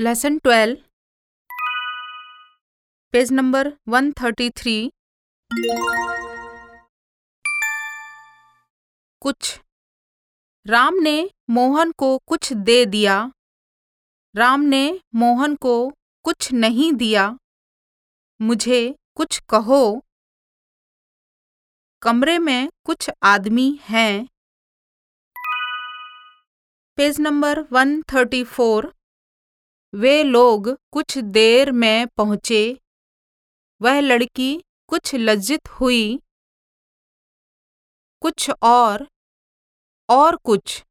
Lesson twelve page number one thirty three कुछ। राम ने मोहन को कुछ दे दिया। राम ने मोहन को कुछ नहीं दिया। मुझे कुछ कहो। कमरे में कुछ आदमी हैं। Page number one thirty four. वे लोग कुछ देर में पहुँचे। वह लड़की कुछ लज्जित हुई। कुछ और और कुछ,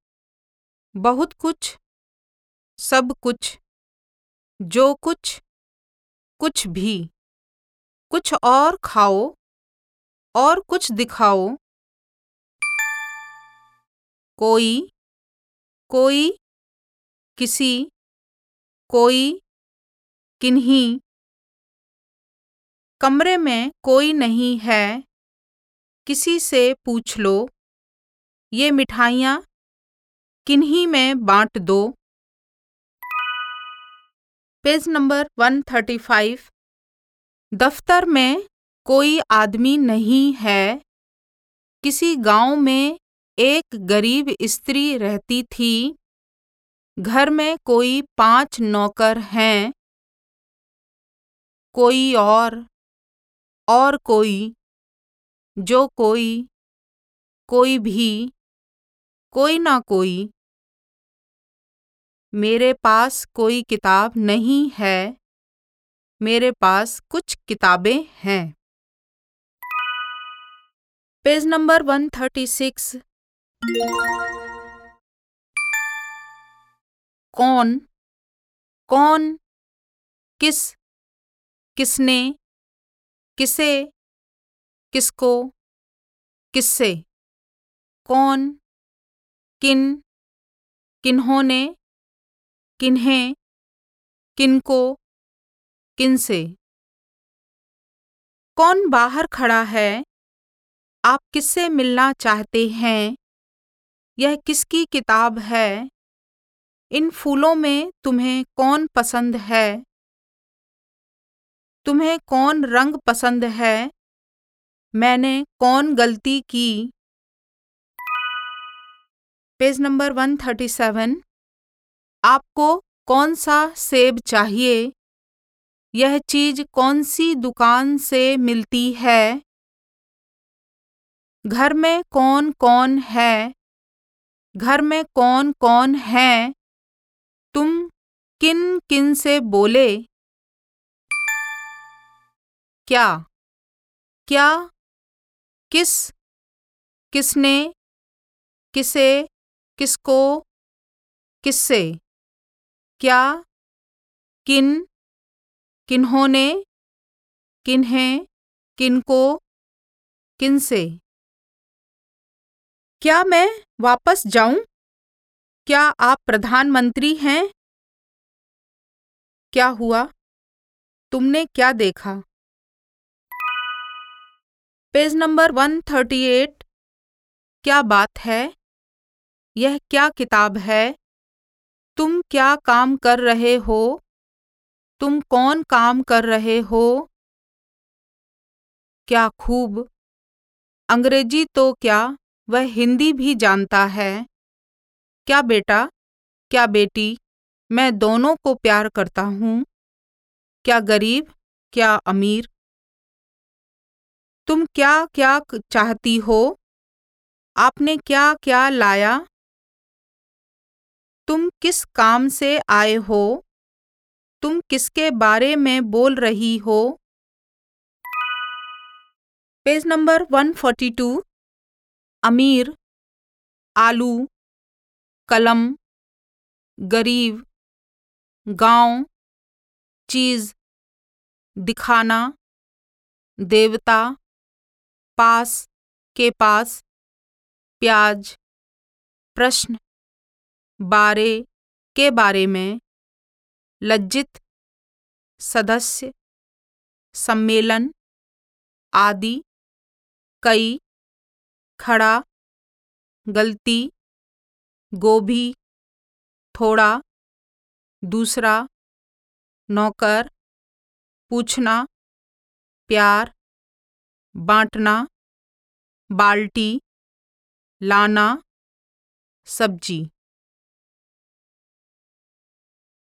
बहुत कुछ, सब कुछ, जो कुछ कुछ भी, कुछ और खाओ। और कुछ दिखाओ। कोई कोई, किसी, कोई, किन्हीं। कमरे में कोई नहीं है। किसी से पूछ लो। ये मिठाइयाँ, किन्हीं में बांट दो। Page number one thirty five. दफ्तर में कोई आदमी नहीं है। किसी गाँव में एक गरीब स्त्री रहती थी। घर में कोई पाँच नौकर हैं। कोई और और कोई, जो कोई कोई भी, कोई ना कोई। मेरे पास कोई किताब नहीं है। मेरे पास कुछ किताबें हैं। Page number one thirty six. कौन? कौन? किस? किसने? किसे? किसको? किससे? कौन? किन? किन्होंने? किन्हें? किनको? किनसे? कौन बाहर खड़ा है? आप किससे मिलना चाहते हैं? यह किसकी किताब है? इन फूलों में तुम्हें कौन पसंद है? तुम्हें कौन रंग पसंद है? मैंने कौन गलती की? Page number one thirty seven. आपको कौन सा सेब चाहिए? यह चीज़ कौन सी दुकान से मिलती है? घर में कौन कौन है? घर में कौन कौन है? तुम किन किन से बोले? क्या? क्या? किस? किसने? किसे? किसको? किससे? क्या? किन? किन्होंने? किन्हें? किनको? किनसे क्या मैं वापस जाऊँ? क्या आप प्रधानमंत्री हैं? क्या हुआ? तुमने क्या देखा? Page number one thirty eight क्या बात है? यह क्या किताब है? तुम क्या काम कर रहे हो? तुम कौन काम कर रहे हो? क्या खूब? अंग्रेज़ी तो क्या? वह हिंदी भी जानता है। क्या बेटा? क्या बेटी? मैं दोनों को प्यार करता हूँ। क्या गरीब? क्या अमीर? तुम क्या क्या चाहती हो? आपने क्या क्या लाया? तुम किस काम से आए हो? तुम किसके बारे में बोल रही हो? पेज नंबर 142 अमीर, आलू, कलम, गरीब, गाँव, चीज़, दिखाना, देवता, पास के पास, प्याज, प्रश्न, बारे के बारे में, लज्जित, सदस्य, सम्मेलन, आदि, कई। खड़ा गलती गोभी थोड़ा दूसरा नौकर पूछना प्यार बांटना बाल्टी लाना सब्ज़ी।